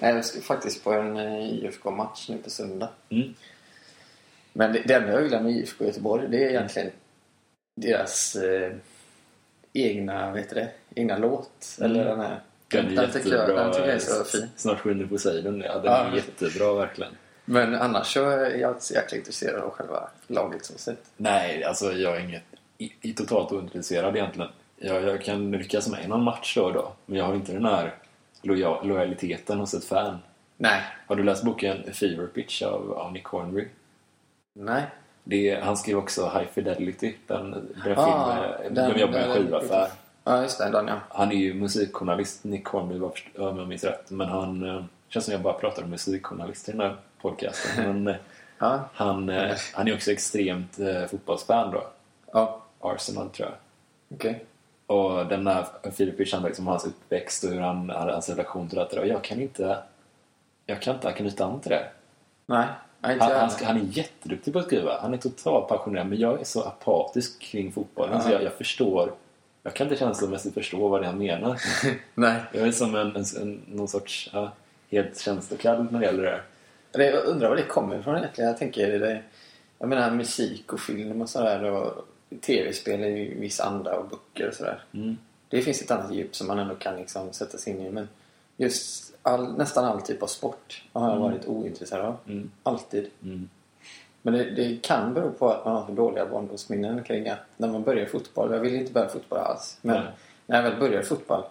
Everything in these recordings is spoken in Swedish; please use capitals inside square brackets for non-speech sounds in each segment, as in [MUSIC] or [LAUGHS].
Nej, jag ska faktiskt på en eh, IFK-match nu på söndag. Mm. Men det, det enda jag gillar med IFK Göteborg det är egentligen deras eh, egna, vet det, egna låt. Mm. Eller den här. Den är den, tycker jag, den tycker jag är så fin. Snart skiner Poseidon. Ja, den är Ja. jättebra verkligen. Men annars så är jag inte så jäkla intresserad av själva laget så sett. Nej, alltså jag är inget, i, totalt ointresserad egentligen. Jag, jag kan lyckas med någon match då och då. Men jag har inte den här loja, lojaliteten hos ett fan. Nej. Har du läst boken Fever Pitch av, av Nick Hornby? Nej. Det han skrev också High Fidelity, den, den Ah, filmen. den- De jobbar med en skivaffär. Ja, just det. Den ja. Han är ju musikjournalist, Nick Hornby om jag minns rätt. Men han... eh, känns som jag bara pratar om musikjournalist i den här podcasten. [LAUGHS] Men eh, Ja. han, eh, han är också extremt eh, fotbollsfan då. Ja. Arsenal tror jag. Okej. Och den här Filip Pitch handlar liksom om hans uppväxt och hur han hade hans relation till det. Och jag kan inte... Jag kan inte knyta an till det. Nej. Han, han, han är jätteduktig på att skriva. Han är totalt passionerad. Men jag är så apatisk kring fotbollen så Ja. jag, jag förstår... Jag kan inte känslomässigt förstå vad det han menar. [LAUGHS] Nej. Jag är som en, en, en någon sorts ja, helt känslokall när det gäller det här. Det- Jag undrar var det kommer ifrån egentligen. Jag tänker det, jag menar musik och film och sådär och tv-spel i viss anda och böcker och sådär. Mm. Det finns ett annat djup som man ändå kan liksom sätta sig in i. Men just all, nästan all typ av sport har jag varit ointresserad av. Mm. Alltid. Mm. Men det, det kan bero på att man har så dåliga barndomsminnen kring att när man börjar fotboll, jag ville inte börja fotboll alls, men Nej. när jag väl började fotboll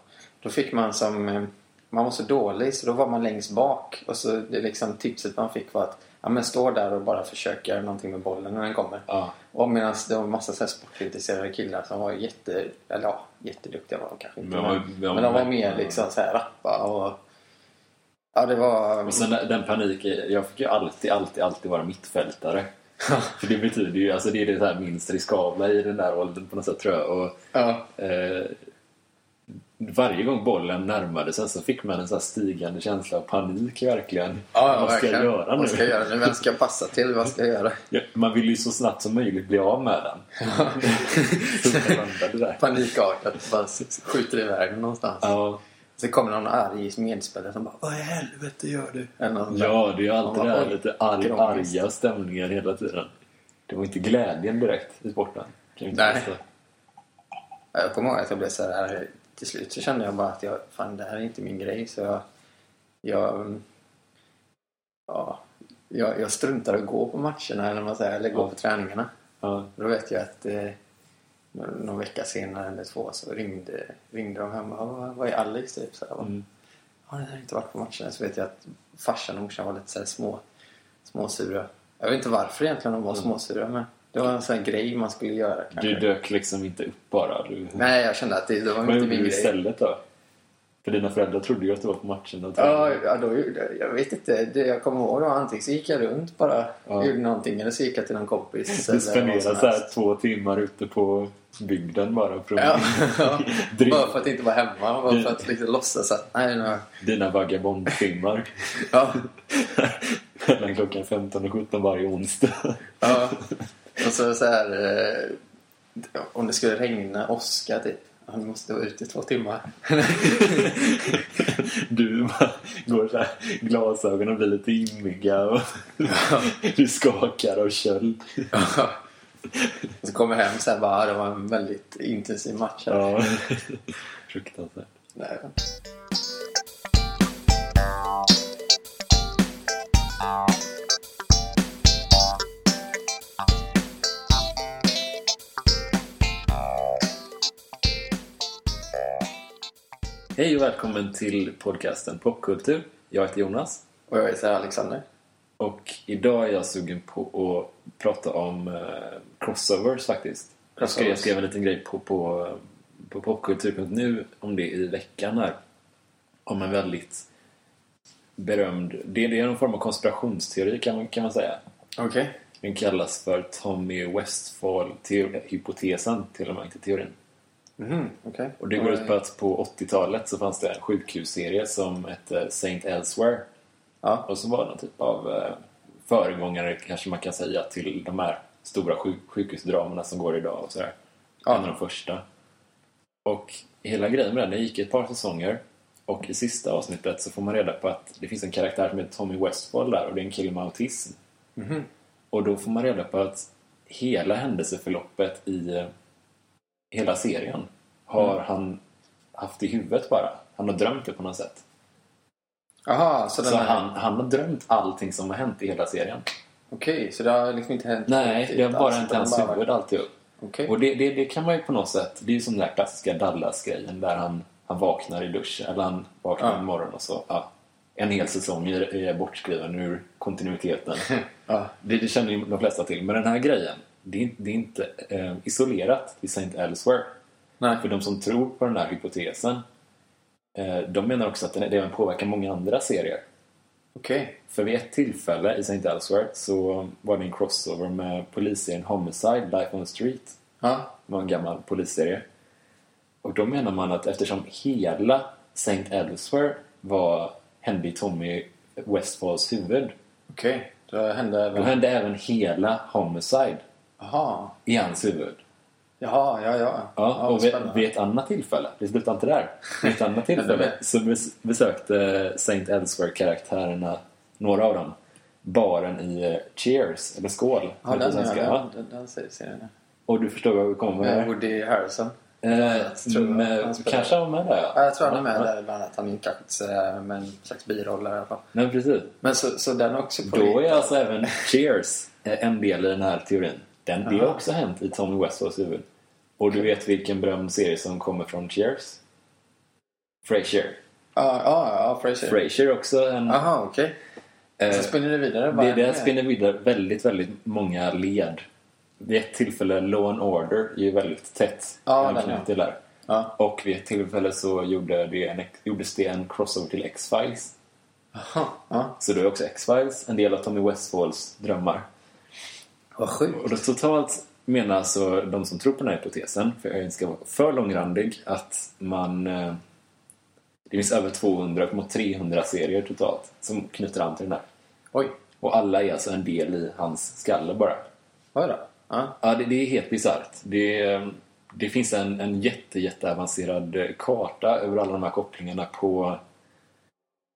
då fick man som, eh, man var så dålig så då var man längst bak och så det liksom tipset man fick var att ja, men stå där och bara försök göra någonting med bollen när den kommer. Ja. Och medan det var en massa så här sportintresserade killar som var jätte, eller ja, jätteduktiga var de kanske inte. Men Men, men, ja, de var men- mer liksom så här rappa och Ja, det var... Och sen den paniken. Jag fick ju alltid, alltid, alltid vara mittfältare. För det betyder ju, alltså det är det här minst riskabla i den där åldern på något sätt tror jag. Och, Ja. eh, varje gång bollen närmade sig så fick man en så stigande känsla av panik verkligen. Ja, Vad ska jag verkligen. göra nu? Vad ska jag göra nu? Vem ska jag passa till? Vad ska jag göra? Ja, man vill ju så snabbt som möjligt bli av med den. [LAUGHS] så där. Panikartat. Bara skjuter iväg den någonstans. Ja, Sen kommer någon arg medspelare som bara Vad i helvete gör du? Ja, det är ju alltid det här lite arg, arga stämningar hela tiden. Det var inte glädjen direkt i sporten. Jag Nej. Jag kommer ihåg att jag blev så här Till slut så kände jag bara att jag, fan det här är inte min grej. Så jag... Jag... Ja. Jag, jag struntar att gå på matcherna eller vad säger. Eller gå Ja. på träningarna. Ja. Då vet jag att eh, någon vecka senare eller två så ringde, ringde de hem. och Vad är Alex? Typ, så här? Mm. Har ni inte varit på matcherna? Så vet jag att farsan och morsan var lite så här små, småsura. Jag vet inte varför egentligen de var Mm. småsura men det var en sån här grej man skulle göra kanske. Du dök liksom inte upp bara. Du... Nej, jag kände att det, det var Vad inte gjorde min du grej. istället då? För dina föräldrar trodde ju att du var på matchen. Ja, ja, då gjorde jag, vet inte. Det jag kommer ihåg då, antingen så gick jag runt bara Ja. gjorde någonting eller så gick jag till någon kompis. Du vad spenderade så här två timmar ute på bygden bara. Från Ja, ja. [LAUGHS] [LAUGHS] Bara för att inte vara hemma. Bara för att liksom låtsas att nej, jag- Dina vagabondtimmar. ja, [LAUGHS] Mellan klockan 15 och 17 varje onsdag. ja. Och så så här eh, om det skulle regna åska typ. Du måste vara ute i två timmar. [LAUGHS] Du bara går så här, glasögonen blir lite immiga och du skakar av köld. Och så kommer jag hem här bara, "Ah, det var en väldigt intensiv match. Här. Ja. [LAUGHS] Fruktansvärt. Nej. Hej och välkommen till podcasten Popkultur. Jag heter Jonas. Och jag heter Alexander. Och idag är jag sugen på att prata om eh, crossovers faktiskt. Jag skrev, jag skrev en liten grej på, på, på popkultur.nu om det i veckan här. Om en väldigt berömd... Det, det är någon form av konspirationsteori kan man, kan man säga. Okej. Den kallas för Tommy Westphal-hypotesen till och med, inte teorin. Mhm, okej. Och det går ut på att på 80-talet så fanns det en sjukhusserie som hette Saint Elsewhere. Ja. Och som var någon typ av eh, föregångare kanske man kan säga till de här stora sjuk sjukhusdramerna som går idag och sådär. Ja. En av de första. Och hela grejen med den, den gick ett par säsonger. Och i sista avsnittet så får man reda på att det finns en karaktär som heter Tommy Westfall där och det är en kille med autism. Mhm. Och då får man reda på att hela händelseförloppet i eh, hela serien har Mm. han haft i huvudet bara. Han har drömt det på något sätt. Jaha, så Så är... han, han har drömt allting som har hänt i hela serien. Okej, så det har liksom inte hänt Nej, riktigt det har bara hänt i hans bara huvud alltihop. Okej. Och det, det, det kan man ju på något sätt... Det är ju som den där klassiska Dallas-grejen där han, han vaknar i duschen. Eller han vaknar Ja. en morgon och så... Ja, en hel säsong är, är bortskriven ur kontinuiteten. [LAUGHS] Ja. det, det känner ju de flesta till. Men den här grejen, det är, inte- det är inte eh, isolerat vid St. Elsewhere. Nej. För de som tror på den här hypotesen, eh, de menar också att den, även påverkar många andra serier. Okej. För vid ett tillfälle i St. Elsewhere så var det en crossover med polisserien Homicide, Life on the Street. Ja. Det var en gammal polisserie. Och då menar man att eftersom hela St. Elsewhere var, hände i Tommy Westfalls huvud, Okej. Då hände då även... hände även hela Homicide Jaha. i hans huvud. Jaha, ja, ja. Ja, och vid, vid ett annat tillfälle, det slutar inte där, vid ett annat tillfälle [LAUGHS] så bes, besökte St. Elsewhere-karaktärerna, några av dem, baren i eh, Cheers, eller Skål, Ja, den, svenska. ja, den, den, den ser- ser jag. Och du förstår vad vi kommer med? Woody Harrison. Eh, jag tror med, kanske han var med där, ja. Ja, jag tror han är med Ja, där bland annat. Han kanske eh, med en slags biroll i alla fall. Nej, precis. Men så, så den också på Då är alltså även Cheers eh, en del i den här teorin. Den, det har Aha. också hänt i Tommy Westfalls huvud. Och du vet vilken berömd serie som kommer från Cheers? Frasier. Ja, ja, ja, Frasier. Frasier är också en... Jaha, okej. eh, Så spinner det vidare det, det spinner vidare väldigt, väldigt många led. Vid ett tillfälle, Law and Order är ju väldigt tätt den, anknutet där. Ja. Och vid ett tillfälle så gjorde det en, gjordes det en crossover till X-Files. Jaha, ja. Så då är också X-Files en del av Tommy Westfalls drömmar. Vad sjukt. Och då totalt menar alltså de som tror på den här hypotesen, för jag inte ska vara för långrandig, att man... eh, Det finns över 200, upp mot 300 serier totalt som knyter an till den här. Oj. Och alla är alltså en del i hans skalle bara. Oj då. Ja. Ja, det, det är helt bisarrt. Det, det finns en, en jätte, jätteavancerad karta över alla de här kopplingarna på...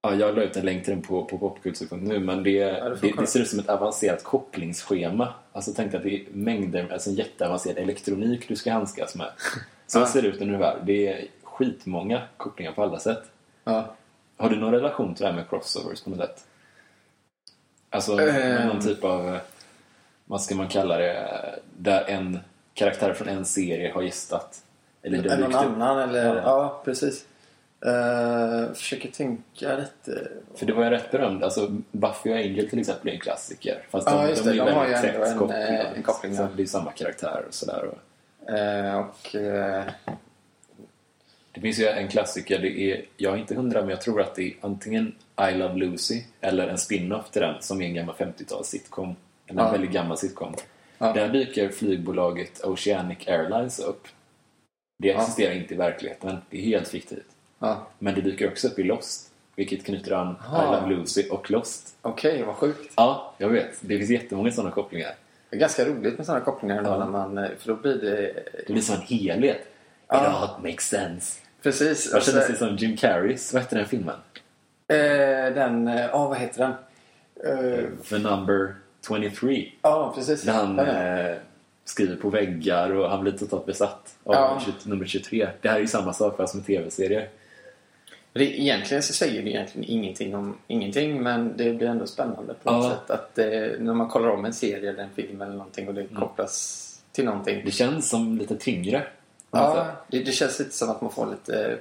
Ja, jag la ut en länk till den på, på popkultur.nu men det, Ja, det, det ser ut som ett avancerat kopplingsschema. Alltså tänk dig att det är mängder, alltså jätteavancerad elektronik du ska handskas med. Så Ja. ser det ut ungefär. Det är skitmånga kopplingar på alla sätt. Ja. Har du någon relation till det här med crossovers på något sätt? Alltså Ehm. någon typ av, eh, vad ska man kalla det, där en karaktär från en serie har gästat. Eller Eller någon upp. annan eller... Ja. Ja, precis. Uh, försöker tänka lite. För det var ju rätt berömd. Alltså Buffy och Angel till exempel är en klassiker. Fast Ja, de, just de det. är De har ju ändå en, kopplade. eh, en koppling, Så. Det är samma karaktär och sådär. Eh, och... eh, Det finns ju en klassiker. Det är, jag är inte hundra men jag tror att det är antingen I Love Lucy eller en spin-off till den som är en gammal 50-tals sitcom. En Ja. väldigt gammal sitcom. Där dyker flygbolaget Oceanic Airlines upp. Det existerar inte i verkligheten. Det är helt fiktivt. Ja. Men det dyker också upp i Lost. Vilket knyter an Aha. I Love Lucy och Lost. Okej, vad sjukt. Ja, jag vet. Det finns jättemånga sådana kopplingar. Det är ganska roligt med sådana kopplingar Ja. när man... eh, För då blir det... Det blir som en helhet. It Ja. all makes sense. Precis. Jag alltså, känner sig som Jim Carreys. Vad heter den filmen? eh, den... Ja, oh, vad heter den? Eh, The number 23. Ja, precis. Där han eh, skriver på väggar och han blir totalt besatt av Ja. 20, nummer 23. Det här är ju samma sak fast med tv-serier. Det, egentligen så säger det egentligen ingenting om ingenting men det blir ändå spännande på något Ja. sätt. Att eh, när man kollar om en serie eller en film eller någonting och det Mm. kopplas till någonting. Det känns som lite tyngre. Ja, sätt. det, det känns lite som att man får lite eh,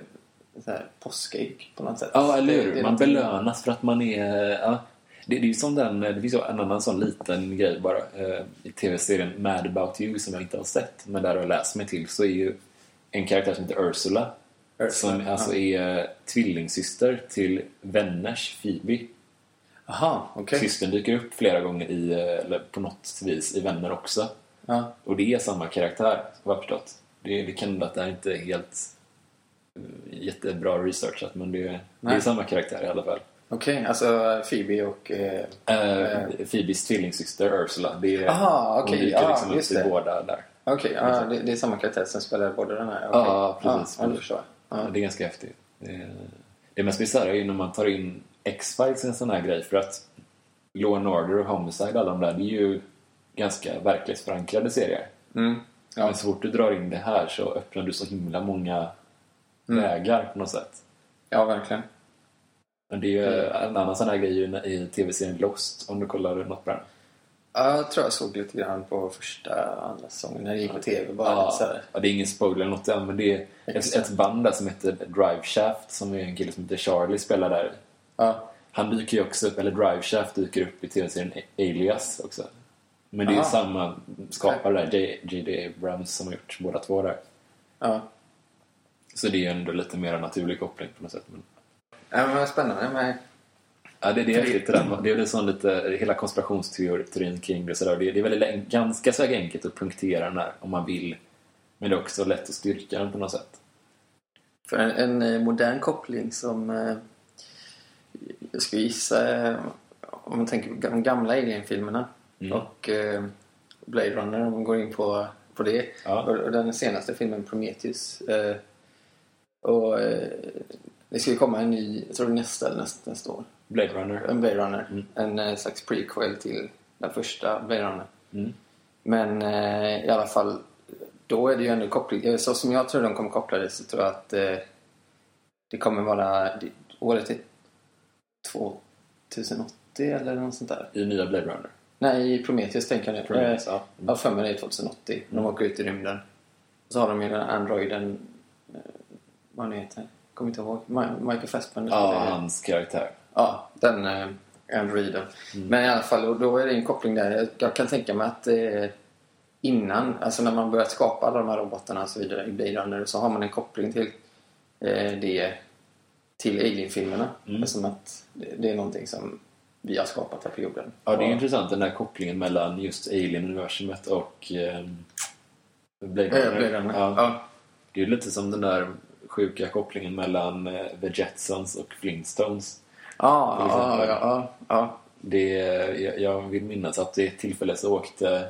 så här, påskägg på något sätt. Ja, eller Det- hur? det Man någonting- belönas för att man är... Ja. Det, det är ju som den... Det finns ju en annan sån liten grej bara eh, i tv-serien Mad About You som jag inte har sett men där jag läst mig till så är ju en karaktär som heter Ursula, som alltså är tvillingsyster till vänners Phoebe. Aha, okej. Systern dyker upp flera gånger i, eh, eller på något vis i Vänner också. Ja. Och det är samma karaktär, vad jag förstått. Det, det kan hända att det här inte är helt eh, jättebra researchat, men det, det är samma karaktär i alla fall. Okej, alltså Phoebe och... Eh, Uh, Phoebes tvillingsyster Ursula. Det är, Aha, hon okej, dyker ja, liksom upp i båda där. Okej, ja, det, det är samma karaktär som spelar både den här? okej. Ja, precis. Ja, det förstår jag. Ja. Det är ganska häftigt. Det är, Det mest bisarra är ju när man tar in X-Files i en sån här grej för att Law and Order och Homicide, alla de där, det är ju ganska verklighetsförankrade serier. Mm. Ja. Men så fort du drar in det här så öppnar du så himla många vägar på något sätt. ja, verkligen. Men det är ju en annan sån här grej i tv-serien Lost, om du kollar något på den. Ja, Jag tror jag såg lite grann på första, andra säsongen när det gick på tv. Bara Ja, så ja, det är ingen spoiler något än, men det är ett, ett band där som heter Drive Shaft som är en kille som heter Charlie spelar där. Ja. Han dyker ju också upp, eller Drive Shaft dyker upp i tv-serien Alias också. Men det är Aha. samma skapare där, J.D. Abrams, som har gjort båda två där. Ja. Så det är ju ändå lite mer naturlig koppling på något sätt. Men, ja men vad spännande med... ja, det, det är det där. Det är väl sån lite, hela konspirationsteorin kring det sådär. Det, det är väldigt ganska så enkelt att punktera den här om man vill. Men det är också lätt att styrka den på något sätt. För en, en eh, modern koppling som... Eh, jag skulle gissa... Eh, om man tänker på de gamla Alien-filmerna Mm. och eh, Blade Runner, om man går in på, på det. Ja. Och, och den senaste filmen Prometheus. Eh, och eh, det ska ju komma en ny, jag tror nästa eller nästa, nästa år. Blade Runner. En Blade Runner. Mm. En eh, slags prequel till den första Blade Runner. Mm. Men eh, i alla fall, då är det ju ändå koppling. eh, Så som jag tror de kommer koppla det så tror jag att eh, det kommer vara... Det, året är 2080 eller något sånt där. I nya Blade Runner. Nej, i Prometheus tänker jag nu. Prometheus, Eh, ja. Jag har för mig det är 2080. De åker ut i rymden. Och så har de ju den androiden... Eh, vad han heter? Kommer inte ihåg. Michael Fassbender. Ja, spelar- hans karaktär. Ja, den eh, androiden. Mm. Men i alla fall, och då är det en koppling där. Jag, kan tänka mig att eh, innan, alltså när man börjat skapa alla de här robotarna och så vidare i Blade Runner så har man en koppling till eh, det till Alien-filmerna. Mm. Som att det, det är någonting som vi har skapat här på jorden. Ja, det är Och- intressant den där kopplingen mellan just Alien-universumet och ehm, Blade Eh, Runner. Blade Runner. Ja. Ja. Det är ju lite som den där sjuka kopplingen mellan eh, The Jetsons och Flintstones. Ja, Till ja, ja. Det, jag, jag vill minnas att vid ett tillfälle så åkte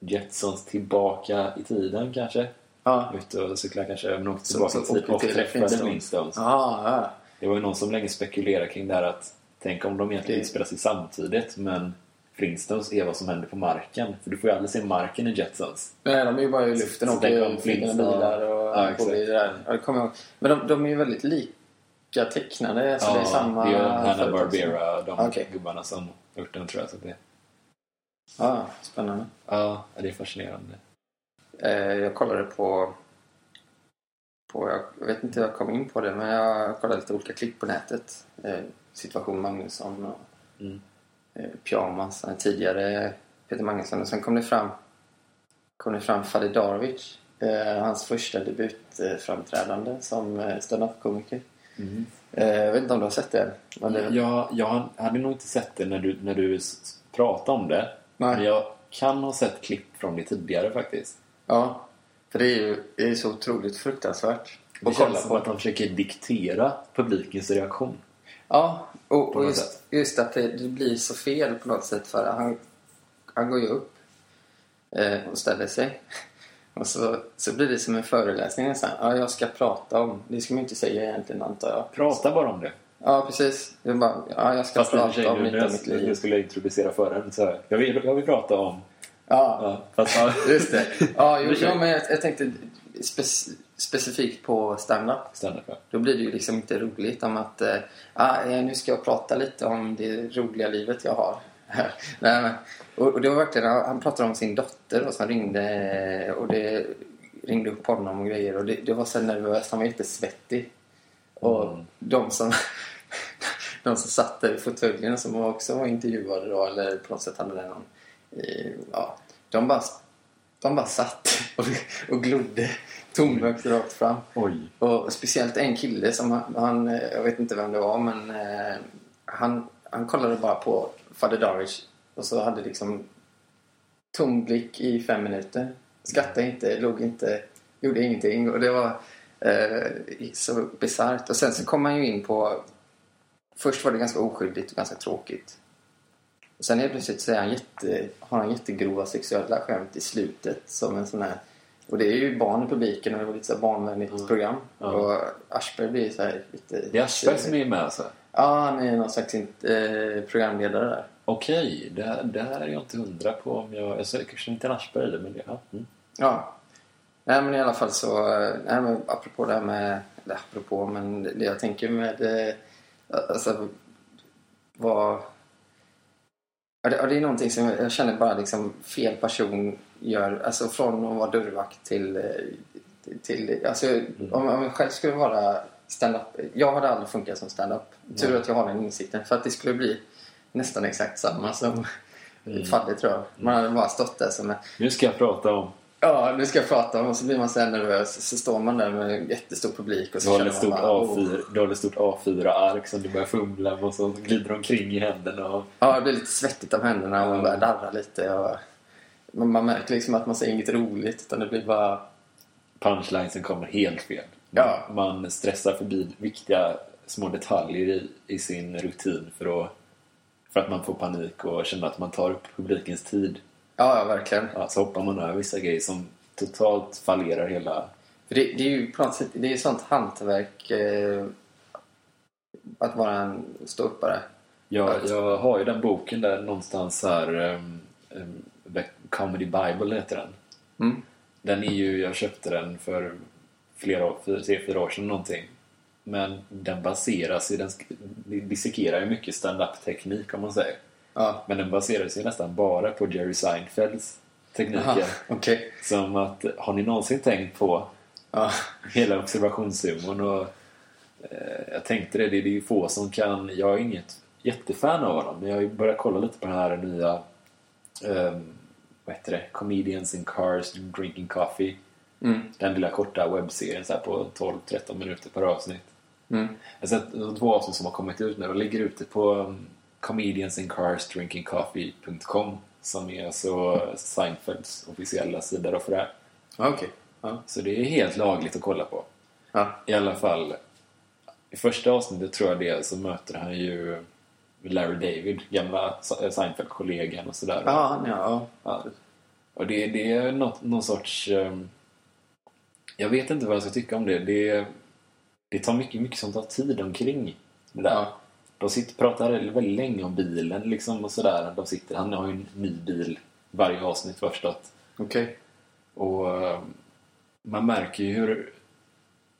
Jetsons tillbaka i tiden kanske. ja. Ute och cyklade kanske, men åkte tillbaka i tiden och till träffade Flintstones. Ja, ja. Det var ju någon som länge spekulerade kring det här att tänk om de egentligen Det- utspelar sig samtidigt men Flintstones är vad som händer på marken. För du får ju aldrig se marken i Jetsons. Nej, de är ju bara i luften och åker de flygande bilar och Ja, i det där. Ja, det kommer jag ihåg. Men de, de är ju väldigt lika tecknade. Alltså det är samma det är Hanna-Barbera, de Okej. gubbarna som har gjort den tror jag. Så det, Ja, spännande. ja, det är fascinerande. Eh, jag kollade på, på... Jag vet inte hur jag kom in på det, men jag kollade lite olika klipp på nätet. Eh, situation Magnusson och Mm. Eh, Pyjamas, den tidigare Peter Magnusson. Och sen kom det fram, kom det fram Fadi Darovic. Eh, hans första debutframträdande som eh, stand-up-komiker. Mm. Eh, jag vet inte om du har sett det? Men det Jag, jag hade nog inte sett det när du, när du pratade om det. Nej. Men jag kan ha sett klipp från det tidigare faktiskt. Ja, för det är ju det är så otroligt fruktansvärt Det känns som på. att de försöker diktera publikens reaktion. Ja, och, och just, just att det, det blir så fel på något sätt för han, han går ju upp eh, och ställer sig. Och så, så blir det som en föreläsning nästan. Ja, jag ska prata om, det ska man inte säga egentligen antar jag. Prata bara om det. Ja, precis. Är bara, ja, jag ska Fast prata om lite om mitt jag, liv. jag skulle introducera föraren så här. Jag vill, jag vill prata om... Ja, Ja, fast, ja. [LAUGHS] just det. Ja, jo, jo, men jag, jag tänkte spec, specifikt på stand-up. Stand-up, ja. Då blir det ju liksom inte roligt om att eh, ah, eh, nu ska jag prata lite om det roliga livet jag har. [LAUGHS] Nej, men, och, och det var verkligen, han pratade om sin dotter då, som ringde och det ringde upp honom och grejer och det, det var så nervöst, han var jättesvettig. Och Mm. de som [LAUGHS] de som satt där i fåtöljen som också var intervjuade då eller på något sätt hade någon, eh, ja, de bara de bara satt och, och glodde tomögt rakt fram. Oj. Och speciellt en kille som han, han jag vet inte vem det var, men eh, han, han kollade bara på Fader Darish och så hade liksom tom blick i fem minuter. Skrattade inte, låg inte, gjorde ingenting och det var eh, så bisarrt. Och sen så kom han ju in på, först var det ganska oskyldigt och ganska tråkigt. Och sen helt plötsligt så är han jätte, har han jättegrova sexuella skämt i slutet som en sån här Och det är ju barn i publiken och det var lite så barnvänligt program. Ja. Och Aschberg blir så här lite... Det är Aschberg som är med alltså? Ja, han är någon slags eh, programledare där. Okej, det, här- det här är jag inte hundra på om jag... Jag kanske inte en Aschberg men det... Ja. Mm. Ja. Nej men i alla fall så, nej men apropå det här med, eller apropå men det jag tänker med, eh, alltså vad, ja det, det är någonting som jag känner bara liksom fel person gör, alltså från att vara dörrvakt till, eh, till alltså om, om jag själv skulle vara stand-up, jag hade aldrig funkat som stand-up. Tur att jag har den insikten för att det skulle bli nästan exakt samma som Fadde tror jag. Man hade bara stått där som en Nu ska jag prata om... Ja, nu ska jag prata om och så blir man så här nervös. Så står man där med en jättestor publik och Du så har känner man stort, bara, oh. A4, du har ett stort A4-ark som du börjar fumla med och så glider omkring i händerna. Och... Ja, det blir lite svettigt om händerna och man börjar darra lite. Och man, man märker liksom att man säger inget roligt utan det blir bara... Punchlinesen kommer helt fel. Man, Ja. man stressar förbi viktiga små detaljer i, i sin rutin för att, för att man får panik och känner att man tar upp publikens tid. Ja, ja verkligen. Ja, så hoppar man över vissa grejer som totalt fallerar hela... För det, det är ju på något sätt det är ju sånt hantverk eh, att vara en ståuppare. Jag, jag har ju den boken där någonstans här... Um, um, The Comedy Bible heter den. Mm. Den är ju, jag köpte den för flera år, fyra, tre, fyra år sedan någonting. Men den baseras i, den dissekerar ju mycket stand-up-teknik om man säger. Ja. Men den baserar sig nästan bara på Jerry Seinfelds tekniker. Aha, Okej. Som att, har ni någonsin tänkt på Ja. hela observationshumorn och eh, jag tänkte det, det är ju få som kan, jag är inget jättefan av honom men jag har ju börjat kolla lite på den här nya um, vad heter det? Comedians in Cars Drinking Coffee. Mm. Den lilla korta webbserien så på 12-13 minuter per avsnitt. Mm. Jag har sett två avsnitt som har kommit ut nu och ligger ute på um, comediansincarsdrinkingcoffee.com som är alltså Seinfelds officiella sida då för det här. Ja, Okej. Ja. Så det är helt lagligt att kolla på. Ja. I alla fall, i första avsnittet tror jag det så möter han ju Larry David, gamla Seinfeld-kollegan och sådär. Ja, ja. Ja. Och det, det är något, någon sorts... ehm, jag vet inte vad jag ska tycka om det. Det, det tar mycket, mycket som tar tid omkring det där. Ja. De sitter, pratar väldigt länge om bilen liksom och sådär. De sitter, han har ju en ny bil varje avsnitt förstått. Okej. Och eh, man märker ju hur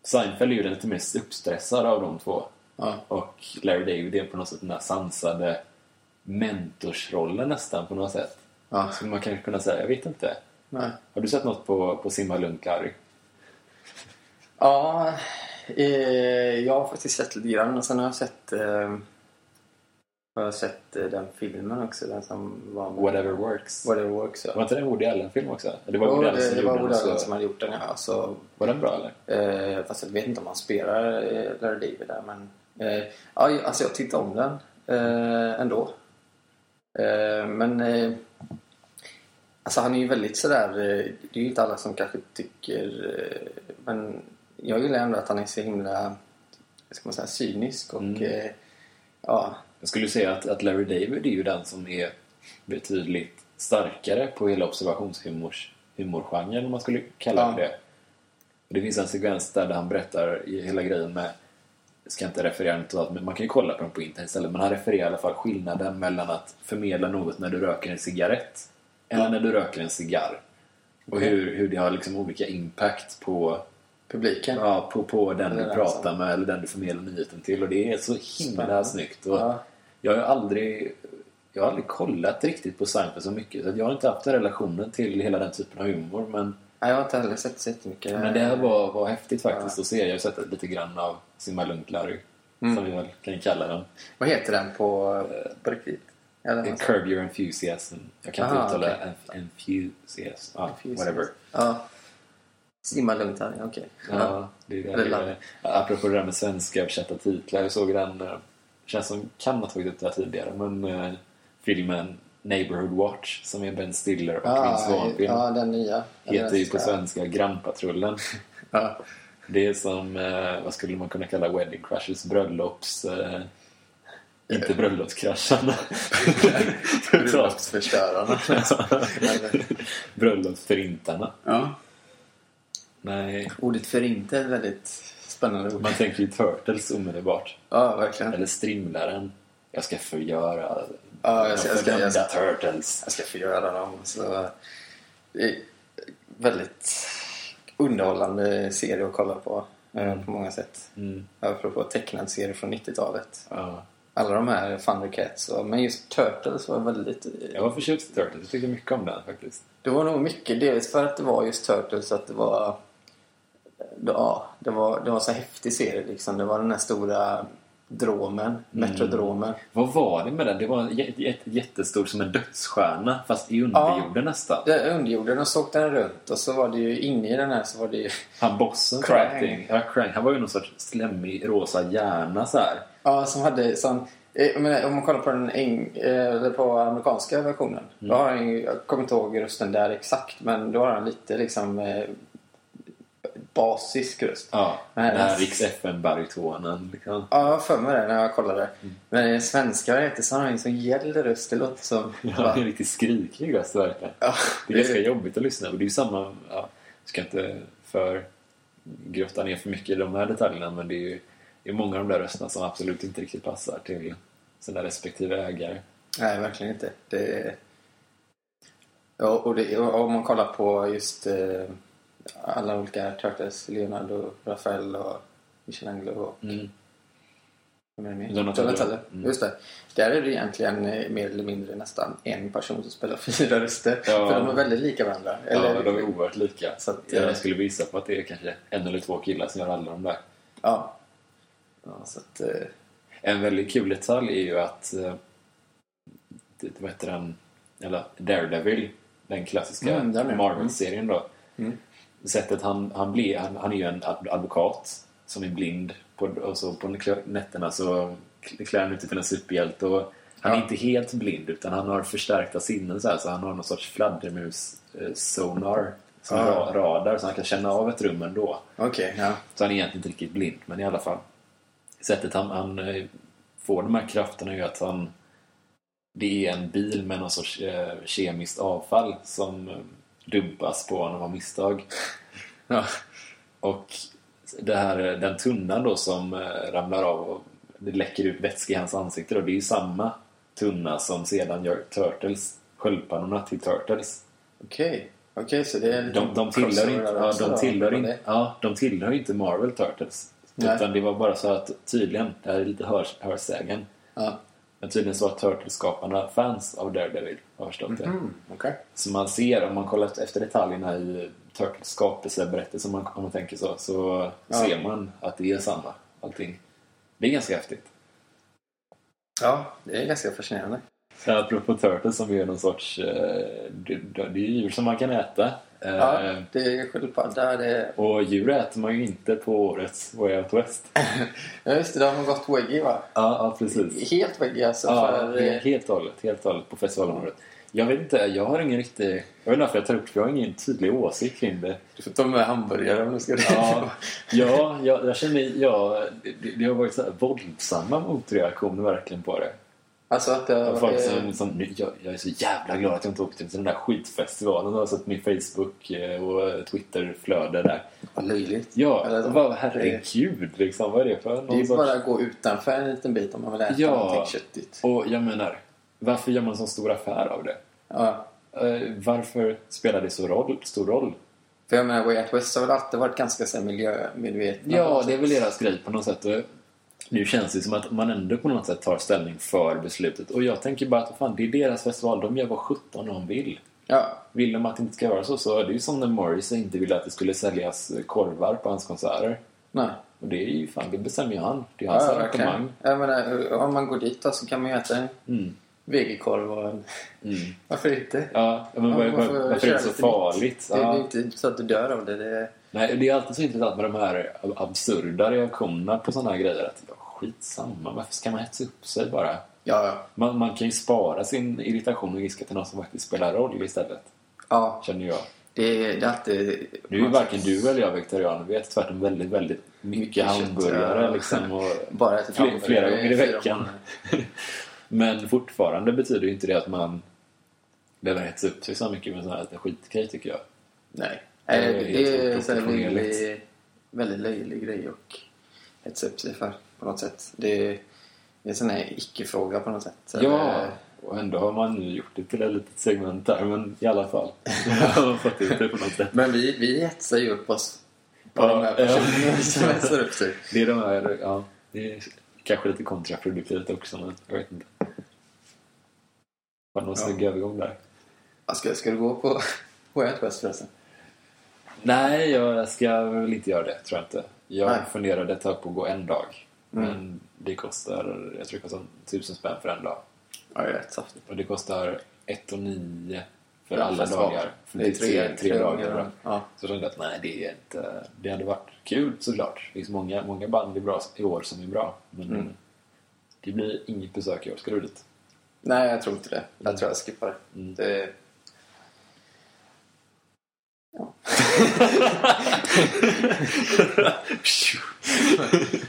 Seinfeld är ju den lite mest uppstressade av de två. Ja. Och Larry David är på något sätt den där sansade mentorsrollen nästan på något sätt. Ja. Skulle man kanske kunna säga. Jag vet inte. Nej. Har du sett något på, på Simma lugnt Larry? Ja, eh, jag har faktiskt sett lite grann och sen har jag sett eh, har jag sett eh, den filmen också, den som var med Whatever Works. Whatever Works. Ja. Var inte det en Woody Allen-film också? Det var Jo, Woody Allen det, som det var Woody Allen som hade gjort den, ja. Så, Var den bra eller? eh, fast jag vet inte om han spelar eh, Larry David där, men eh, ja, alltså jag tyckte om den eh, ändå. Eh, men eh, alltså han är ju väldigt sådär, eh, det är ju inte alla som kanske tycker, men jag gillar ändå att han är så himla, ska man säga, cynisk och Mm. eh, ja, Jag skulle säga att, att Larry David är ju den som är betydligt starkare på hela observationshumorgenren om man skulle kalla Ja. det det. Det finns en sekvens där han berättar hela grejen med jag ska inte referera totalt, men man kan ju kolla på den på internet istället. Men han refererar i alla fall skillnaden mellan att förmedla något när du röker en cigarett eller när du röker en cigarr. Och hur, hur det har liksom olika impact på, publiken. ja, på, på den Eller du den pratar med eller den du förmedlar nyheten till. Och det är så himla Spännande. snyggt. Och Ja. Jag har aldrig jag har aldrig kollat riktigt på Seinfeld så mycket. Så jag har inte haft den relationen till hela den typen av humor. Men, Nej, jag har inte heller sett så jättemycket. men det här var, var häftigt faktiskt att se. Jag har sett lite grann av Simma Lugnt Larry. Mm. Som vi väl kan kalla den. Vad heter den på, på riktigt? Eller vad- Curb Your Enthusiasm. Jag kan inte Aha, uttala enf- enthusiasm. Ja, Enthusiasm. whatever. Ja. Simma lugnt här, okej. Ja, det är det. land. Apropå det där med svenska översatta titlar. Jag såg den, eh, känns som kan ha tagit upp det här tidigare, men eh, filmen Neighborhood Watch som är Ben Stiller och Vince Vaughn film. ja, den nya. Den Heter ju på svenska Grannpatrullen. [LAUGHS] Ja. Det är som, eh, vad skulle man kunna kalla Wedding Crashers bröllops... Eh, inte bröllopskrascharna. [LAUGHS] Bröllopsförstörarna. [LAUGHS] Bröllopsförintarna. ja. Nej. Ordet förinta är ett väldigt spännande ord. Man tänker ju Turtles omedelbart. Ja, verkligen. Eller Strimlaren. Jag ska förgöra Ja, jag ska- jag ska- jag ska- Turtles. Jag ska förgöra dem. Så det är väldigt underhållande serie att kolla på. eh, På många sätt. Mm. Apropå tecknad serie från 90-talet. Ja. Alla de här Thundercats. Och, men just Turtles var väldigt... Jag var förtjust i Turtles. Jag tyckte mycket om den faktiskt. Det var nog mycket, dels för att det var just Turtles, att det var... Ja, det var, det var så häftig serie liksom. Det var den här stora dromen, Metrodromen. Vad var det med den? Det var jä- jättestor som en dödsstjärna fast i underjorden nästan. Det underjorden och så åkte den runt och så var det ju inne i den här så var det ju... Han bossen Krang. Ja, Krang. Han var ju någon sorts slemmig rosa hjärna så här. Ja, som hade sån... eh, menar, om man kollar på den eng, eh, eller på amerikanska versionen. Då har han jag kommer inte ihåg rösten där exakt, men då har han lite liksom eh, basisk röst. Ja, Men den här Rix FM-baritonen. Liksom. Ja, jag har för mig det när jag kollade. Men i den svenska det, så har han en sån gäll röst. Det låter som... Ja, det är en riktigt skrikig röst verkligen. Ja, Det är ganska jobbigt att lyssna på. Det är ju samma... Ja, ska inte för grotta ner för mycket i de här detaljerna men det är ju det är många av de där rösterna som absolut inte riktigt passar till sina respektive ägare. Nej, verkligen inte. Det. Ja, och, det, och om man kollar på just eh, alla olika Turtles, Leonardo, Rafael och Michelangelo och Mm. Donatello. Donatello. Mm. Just det. Där är det egentligen eh, mer eller mindre nästan en person som spelar [LAUGHS] fyra röster. Ja. För de är väldigt lika varandra. Ja, Eller, de är oerhört lika. Så att, eh, jag skulle gissa på att det är kanske en eller två killar som gör alla de där. ja. ja. Så att, eh, En väldigt kul detalj är ju att eh, det, vad heter den? Eller Daredevil, den klassiska Mm, är- Marvel-serien då. Mm. Sättet han, han blir, han, han är ju en ad- advokat som är blind på, och så på nätterna så klär han ut sig till en superhjälte och han är Ja. inte helt blind utan han har förstärkta sinnen så, här, så han har någon sorts fladdermus-sonar som Ja. ra- radar så han kan känna av ett rum ändå. Okej, ja. Så han är egentligen inte riktigt blind, men i alla fall. Sättet han, han eh, får de här krafterna är ju att han... Det är en bil med någon sorts eh, kemiskt avfall som eh, dumpas på honom av misstag. ja. Och det här, den tunnan då som eh, ramlar av och det läcker ut vätska i hans ansikte då, det är ju samma tunna som sedan gör Turtles, sköldpaddorna till Turtles. Okej. Okej, så det är en De, de tillhör inte, ja, de tillhör inte, ja, de tillhör inte Marvel Turtles. Nej. Utan det var bara så att tydligen, det här är lite hörs, hörsägen, Ja. Men tydligen så var Turtles-skaparna fans av Daredevil, har förstått det. Mm, okej. Så man ser, om man kollar efter- detaljerna i Turtles skapelseberättelse, om man, om man tänker så, så Ja. ser man att det är samma, allting. Det är ganska häftigt. Ja, det är ganska fascinerande. Så apropå Turtles som är någon sorts, eh, det är djur som man kan äta. Eh, Ja, det är sköldpadda. Det. Och djur äter man ju inte på årets Way Out West. [LAUGHS] Ja, just det. De har gått veggie, va? Ja, ja precis. Helt veggie, alltså. Ja, för, eh, helt och hållet. Helt och hållet på festivalområdet. Jag vet inte, jag har ingen riktig... Jag vet inte varför jag tar upp det, jag har ingen tydlig åsikt kring det. Du får ta med hamburgare om du ska Ja, ja jag, jag känner... Ja, det, det har varit så här våldsamma motreaktioner verkligen på det. Alltså att det... Folk eh, som, som jag, jag är så jävla glad att jag inte åkte till den där skitfestivalen. Jag har sett min Facebook eh, och Twitter-flöde där. Vad löjligt. Ja, Eller vad, herregud liksom. Vad är det för någon Det är ju sorts- bara att gå utanför en liten bit om man vill äta Ja. någonting köttigt. Och jag menar, varför gör man så stor affär av det? Ja. Eh, varför spelar det så roll, stor roll? För jag menar, Way Out West har väl alltid varit ganska så miljömedvetna. Ja, det är väl deras grej på något sätt. Nu känns det som att man ändå på något sätt tar ställning för beslutet. Och jag tänker bara att fan, det är deras festival. De gör vad 17 de vill. Ja, Vill de att det inte ska vara så, så är det ju som när Morris inte ville att det skulle säljas korvar på hans konserter. nej. Och det är ju fan, det bestämmer ju han. Det är hans Ja, arrangemang. Jag menar, om man går dit då så kan man ju äta en Mm. vegekorv och en... Mm. [LAUGHS] Varför inte? Ja, men Ja, var, man får varför är det så farligt? Det, Ja. det är inte så att du dör av det. det är... Nej, det är alltid så intressant med de här absurda reaktionerna på sådana här grejer. Att, skitsamma, varför ska man hetsa upp sig bara? Ja, ja. Man, man kan ju spara sin irritation och viska till något som faktiskt spelar roll istället. ja Känner jag. det, är, det är alltid... Nu är varken du eller jag vegetarian. Vi äter tvärtom väldigt, väldigt mycket, hamburgare liksom. Och [LAUGHS] Bara ätit fler, hamburgare flera gånger i veckan. [LAUGHS] Men fortfarande betyder ju inte det att man behöver hetsa upp sig så mycket med sån här skitgrej tycker jag. Nej. Nej, Det är det är helt så här väldigt, löjlig grej och hetsa upp sig för på något sätt. Det är, det är en sån här icke-fråga på något sätt. Så Ja, det- och ändå har man ju gjort det till ett litet segment där, men i alla fall. [LAUGHS] fått ut det på något sätt. Men vi, vi hetsar ju upp oss på Ja, de här ja. personerna som hetsar upp sig. [LAUGHS] Det är de här, ja, det är kanske lite kontraproduktivt också, men jag vet inte. Var det någon Ja. snygg övergång där? Ja, Ska, ska du gå på Way Out West förresten? Nej, jag ska väl inte göra det, tror jag inte. Jag Nej. funderade ett tag på att gå en dag. Mm. Men det kostar, jag tror det kostar tusen spänn för en dag. Ja, det är rätt saftigt. Och det kostar 1 och 9 för Ja, alla dagar. För Det är tre, tre dagar. dagar. Ja. Så jag tänkte att nej, det är inte... Det hade varit kul såklart. Det finns många, många band i, bra, i år som är bra. Men Mm. det blir inget besök i år. Ska du dit? Nej, jag tror inte det. Jag tror jag skippar. Mm. det... Ja.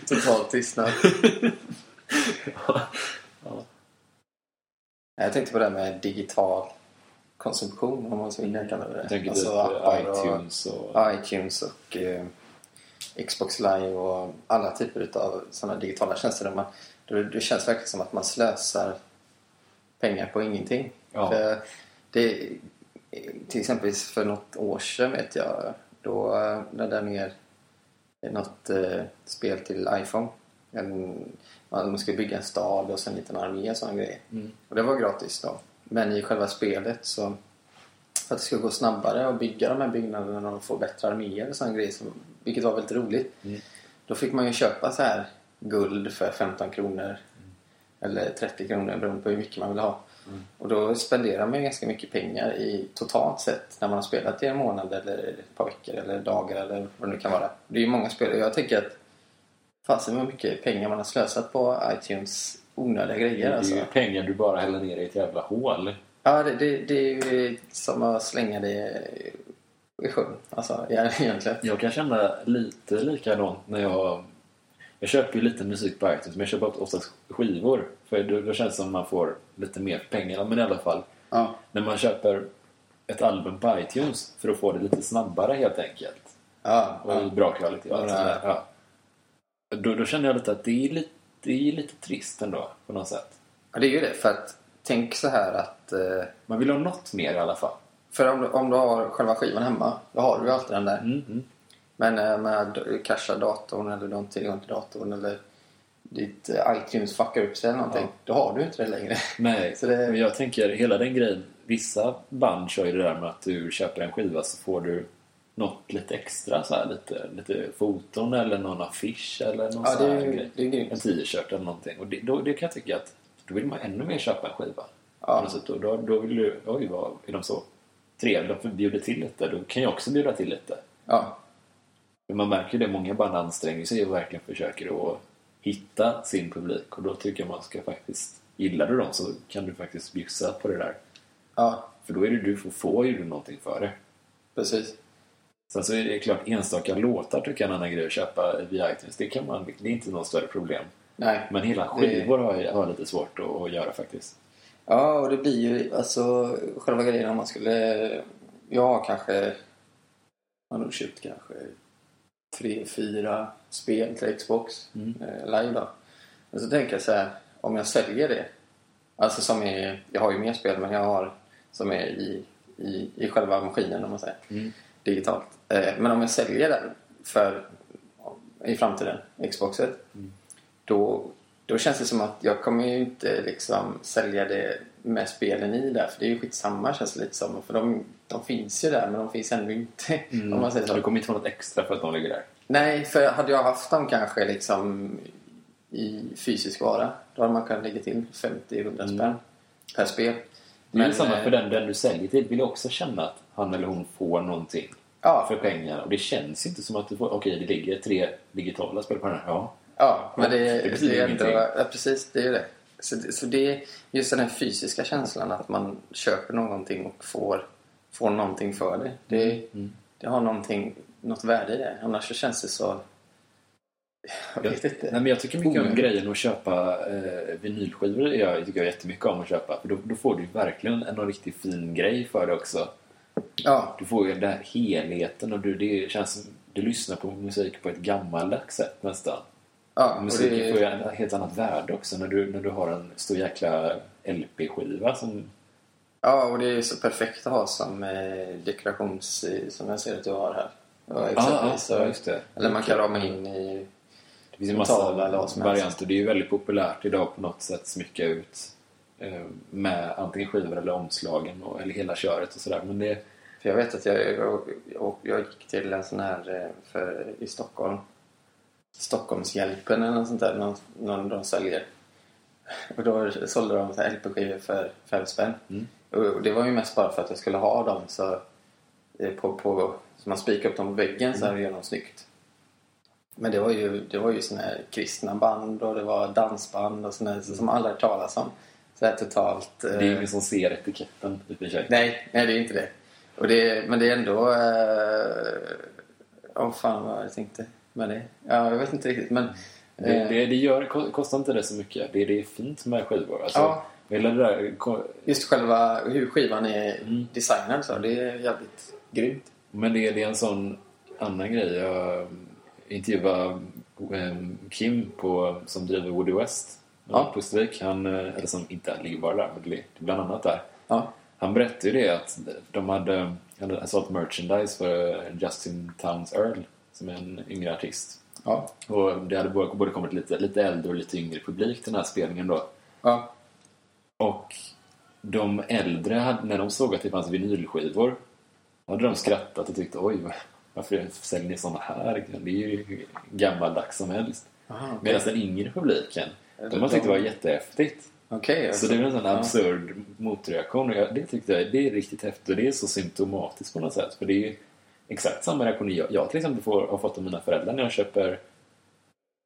Total tystnad. Ja. Jag tänkte på det här med digital konsumtion, om man så vill kalla det. Jag tänker Alltså typ appar och- iTunes och... iTunes och eh, Xbox Live och alla typer av sådana digitala tjänster. Där man, det, det känns verkligen som att man slösar pengar på ingenting. Ja. För det, till exempel för något år sedan vet jag, då eh, laddade jag ner något eh, spel till iPhone. En, man skulle bygga en stad och sen en liten armé och sådana grejer. Mm. Och det var gratis då. Men i själva spelet så för att det skulle gå snabbare att bygga de här byggnaderna och få bättre arméer och sådana grejer, som, vilket var väldigt roligt. Mm. Då fick man ju köpa så här guld för 15 kronor eller 30 kronor beroende på hur mycket man vill ha. Mm. Och då spenderar man ju ganska mycket pengar i totalt sett när man har spelat i en månad eller ett par veckor eller dagar eller vad det nu kan vara. Det är ju många spel och jag tänker att fasen vad mycket pengar man har slösat på iTunes onödiga Det grejer är alltså. ju pengar du bara häller ner i ett jävla hål. Ja, det, det, det är ju som att slänga det i sjön. Alltså, [LAUGHS] egentligen. Jag kan känna lite likadant när jag... Jag köper ju lite musik på iTunes, men jag köper oftast skivor. För då, då känns det som man får lite mer för pengarna. Men i alla fall, Ja. när man köper ett album på iTunes för att få det lite snabbare helt enkelt. Ja, Och ja. bra kvalitet. och allt Ja. Då, då känner jag lite att det är lite, det är lite trist ändå, på något sätt. ja, det är ju det. För att tänk så här att... eh, Man vill ha något mer i alla fall. För om du, om du har själva skivan hemma, då har du ju alltid den där. Mm, mm. Men eh, med kraschar datorn eller tillgång till datorn eller ditt eh, iTunes fuckar upp sig eller någonting. Ja. Då har du inte det längre. Nej, [LAUGHS] det- men jag tänker hela den grejen. Vissa band kör ju det där med att du köper en skiva så får du något lite extra. Så här, lite, lite foton eller någon affisch eller någon Ja, sån det här är, grej. det är En t-shirt eller någonting. Och det, då, det kan jag tycka att då vill man ännu mer köpa en skiva. Ja. Sätt. Och då, då vill du, oj vad är de så trevliga för bjuder till lite. Då kan jag också bjuda till lite. Ja. Man märker ju det, många band anstränger sig och verkligen försöker att hitta sin publik. Och då tycker jag man ska faktiskt, gillar du dem så kan du faktiskt bjussa på det där. ja, För då är det du får, får ju du någonting för det. precis. Sen så är det klart enstaka låtar tycker jag är en annan grej att köpa via iTunes. Det, kan man, det är inte något större problem. Nej. Men hela Det- skivor har jag, har lite svårt att, att göra faktiskt. Ja, och det blir ju alltså själva grejen om man skulle... Jag har kanske... Jag har nog köpt kanske tre, fyra spel till Xbox Mm. eh, live då. Men så tänker jag så här, om jag säljer det. Alltså som är... Jag har ju mer spel men jag har som är i, i, i själva maskinen om man säger. Mm. Digitalt. Eh, men om jag säljer den för i framtiden, Xboxet. Mm. Då, då känns det som att jag kommer ju inte liksom sälja det med spelen i där. För det är ju skitsamma känns det lite som. För de, de finns ju där men de finns ändå inte. [LAUGHS] Om man säger så. Det kommer inte få något extra för att de ligger där. Nej, för hade jag haft dem kanske liksom i fysisk vara. Då hade man kunnat lägga till 50-100 spänn Mm. per spel. Det är samma eh, för den, den du säljer till. Vill också känna att han eller hon får någonting Ja, för pengarna. Och det känns inte som att du får... Okej, det ligger tre digitala spel på den här. Ja. Ja, men det, Det det, är ändå... Ja, precis. Det är ju det. Så, det. så det är just den här fysiska känslan att man köper någonting och får, får någonting för det. Det, Mm. det har någonting, något värde i det. Annars så känns det så... Jag vet inte. Nej, men jag tycker mycket om grejen att köpa eh, vinylskivor. Jag tycker jag jättemycket om att köpa. För då, då får du verkligen en riktigt fin grej för det också. Ja, Du får ju den där helheten och du, det känns du lyssnar på musik på ett gammaldags sätt nästan. Ja och Musiken det, får ju ett helt annat värde också när du, när du har en stor jäkla LP-skiva som... ja, och det är så perfekt att ha som eh, dekorations... Som jag ser att du har här. Ja, exempelvis. ja, just det. Eller man kan rama in i... Det finns Metall massa varianter. Det är ju väldigt populärt idag på något sätt smycka ut eh, med antingen skivor eller omslagen och, eller hela köret och sådär. Men det... För jag vet att jag, jag, jag, jag gick till en sån här eh, för, i Stockholm. Stockholmshjälpen eller något sånt där. Någon, någon de säljer. Och då sålde de så LP-skivor för fem spänn. Mm. Och det var ju mest bara för att jag skulle ha dem så, eh, på, på, så man spikar upp dem på väggen så här och gör dem snyggt. Men det var ju, det var ju såna här kristna band och det var dansband och såna här, som alla hört talas om. Så här totalt... eh, Det är ingen som ser etiketten i och. Nej, nej det är inte det. Och det men det är ändå... eh, Åh oh, fan vad jag tänkte med det. Ja, jag vet inte riktigt men... Det, eh, det, det gör, ko- kostar inte det så mycket. Det, det är fint med skivor. Alltså, Ja. Hela det där, Just själva hur skivan är Mm. designad så, det är jävligt grymt. men det, det är en sån annan grej. Jag intervjuade eh, Kim på, som driver Woody West Ja. på Pustervik. Han, eh, eller som inte ligger bara där, men bland annat där. Ja. Han berättade ju det att de hade, hade sålt merchandise för Justin Towns Earl som är en yngre artist. Ja. Och det hade både kommit lite, lite äldre och lite yngre publik till den här spelningen då. Ja. Och de äldre, när de såg att det fanns vinylskivor, då hade de skrattat och tyckt oj, varför säljer ni såna här? Det är ju gammaldags som helst. Aha, okej. Medan den yngre publiken, de har tyckt det de- var jättehäftigt. Så alltså. det är en sån Ja. absurd motreaktion och jag, det tyckte jag det är riktigt häftigt och det är så symptomatiskt på något sätt. För det är exakt samma reaktion jag, jag till exempel får, har fått av mina föräldrar när jag köper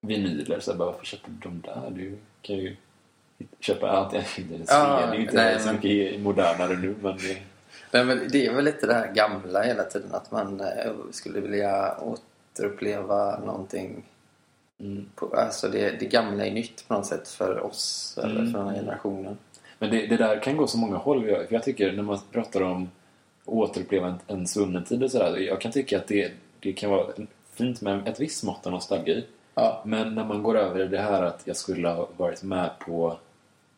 vinyler. Så jag bara, varför köper du de där? Du kan ju köpa allt. Jag det är ju inte nej, så men- mycket modernare nu men det, Nej, men det är väl lite det här gamla hela tiden att man eh, skulle vilja återuppleva någonting. mm. På, alltså det, det gamla är nytt på något sätt för oss eller Mm. för den här generationen. Men det, det där kan gå så många håll. Jag- För jag tycker när man pratar om återuppleva en, en svunnen tid och sådär. Jag kan tycka att det, det kan vara fint med ett visst mått av nostalgi. Ja. Men när man går över i det här att jag skulle ha varit med på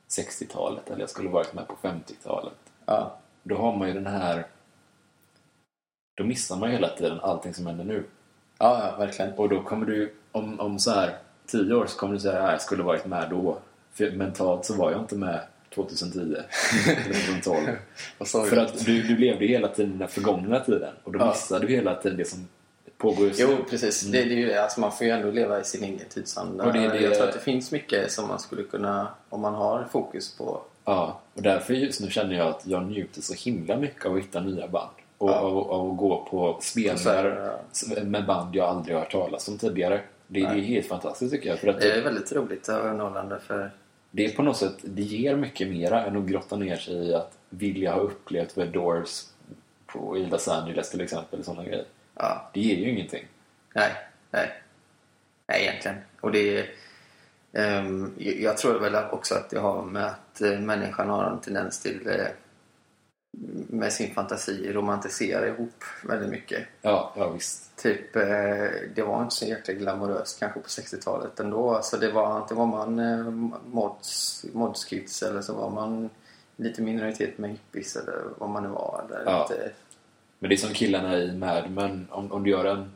60-talet eller jag skulle ha varit med på 50-talet. Ja. Då har man ju den här... Då missar man ju hela tiden allting som händer nu. Ja, ja, verkligen. Och då kommer du, om, om så här tio år så kommer du säga att jag skulle ha varit med då. För mentalt så var jag inte med 2010 eller 2012. Vad sa För att du, du levde ju hela tiden den förgångna tiden och då Ja. missade du hela tiden det som pågår just Jo, nu. precis. Det, det är ju, alltså man får ju ändå leva i sin egen tidsanda. Och det är det- Jag tror att det finns mycket som man skulle kunna, om man har fokus på. Ja, och därför just nu känner jag att jag njuter så himla mycket av att hitta nya band. Och Ja. av, av att gå på spelningar med band jag aldrig har hört talas om tidigare. Det, det är helt fantastiskt tycker jag. För att Det är väldigt roligt att Norrland för det är på något sätt, det ger mycket mera än att grotta ner sig i att vilja ha upplevt The Doors på, i Los Angeles till exempel. Sådana grejer. ja, Det ger ju ingenting. nej, nej. Nej, egentligen. Och det är, jag- jag tror väl också att det har med att eh, människan har en tendens till eh, med sin fantasi romantisera ihop väldigt mycket. Ja, ja visst. Typ, eh, det var inte så jäkla glamoröst kanske på 60-talet ändå. Alltså det var, antingen var man eh, mods, modskids eller så var man lite minoritet med hippies eller vad man nu var. Eller Ja. lite, Men det är som killarna i Mad Men. Om, om du gör en...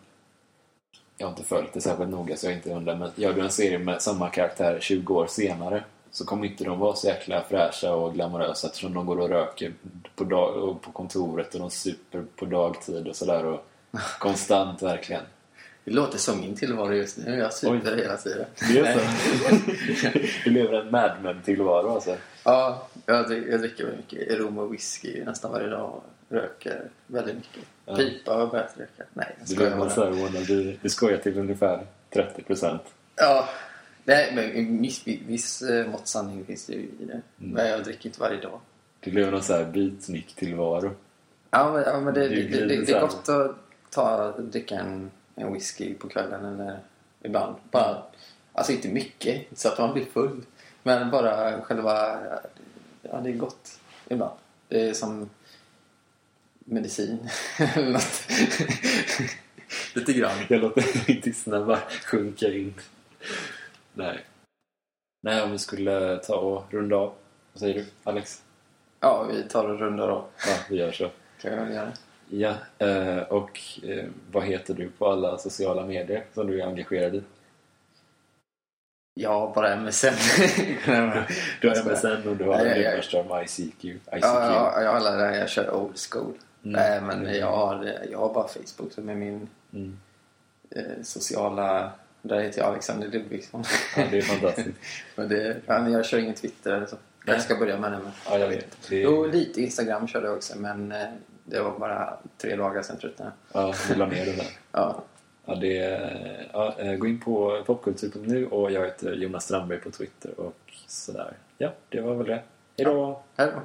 Jag har inte följt det särskilt noga så jag är inte hundra. Men gör du en serie med samma karaktär 20 år senare så kommer inte de vara så jäkla fräscha och glamorösa eftersom de går och röker på, dag, och på kontoret och de super på dagtid och sådär. Och [LAUGHS] konstant verkligen. det låter som min tillvaro just nu. Jag super hela tiden. Det är så? [LAUGHS] du lever en Mad Men-tillvaro alltså? Ja, jag, jag dricker väldigt mycket rom och whisky nästan varje dag och röker väldigt mycket. Ja. Pipa har jag börjat röka. Nej, jag skojar bara. du skojar till ungefär 30 procent. Ja, nej, men en viss, viss eh, mått sanning finns det ju i det. Mm. Men jag dricker inte varje dag. Du lever någon så här beatnik-tillvaro. Ja, men, ja, men det, Det det, det, det, det är gott att ta, dricka en, en whisky på kvällen eller ibland. Bara, alltså inte mycket, så att man blir full. Men bara själva... Ja, det är gott ibland. Det är som... medicin [LAUGHS] eller något. Lite grann. [LAUGHS] Jag låter riktigt snabba sjunka in. Nej. Nej, om vi skulle ta och runda av. Vad säger du, Alex? Ja, vi tar och rundar av. Ja, vi gör så. Kan jag göra. Ja, eh, och eh, vad heter du på alla sociala medier som du är engagerad i? Ja, bara MSN. [LAUGHS] Du har MSN och du har Ja, ja, ja. Lunarstorm ICQ. ICQ. Ja, ja, jag alla. Jag kör old school. Mm. Nej, men jag har, jag har bara Facebook som är min Mm. eh, sociala... Där heter jag Alexander Ludvigsson. Ja, det är fantastiskt. [LAUGHS] men det, ja, jag kör inget Twitter eller så. Nej. Jag ska börja med det. Men... Ja, jag vet. Det. Jo, lite Instagram körde jag också, men eh, det var bara tre dagar sedan tröttnade jag. Ja, du la ner det där. [LAUGHS] Ja, Ja, det är, ja, eh, gå in på popkultur.nu och jag heter Jonas Strandberg på Twitter och sådär. Ja, det var väl det. Hejdå! här då.